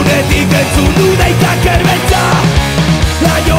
Unetik entzun du deitak erbentza Laio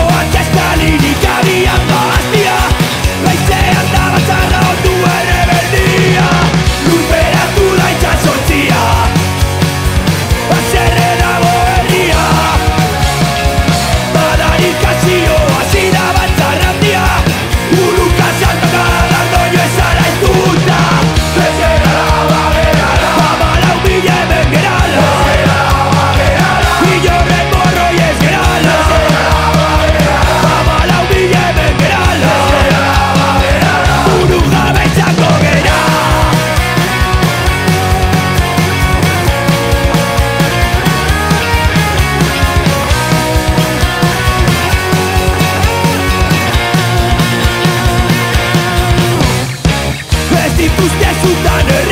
Sudan'ın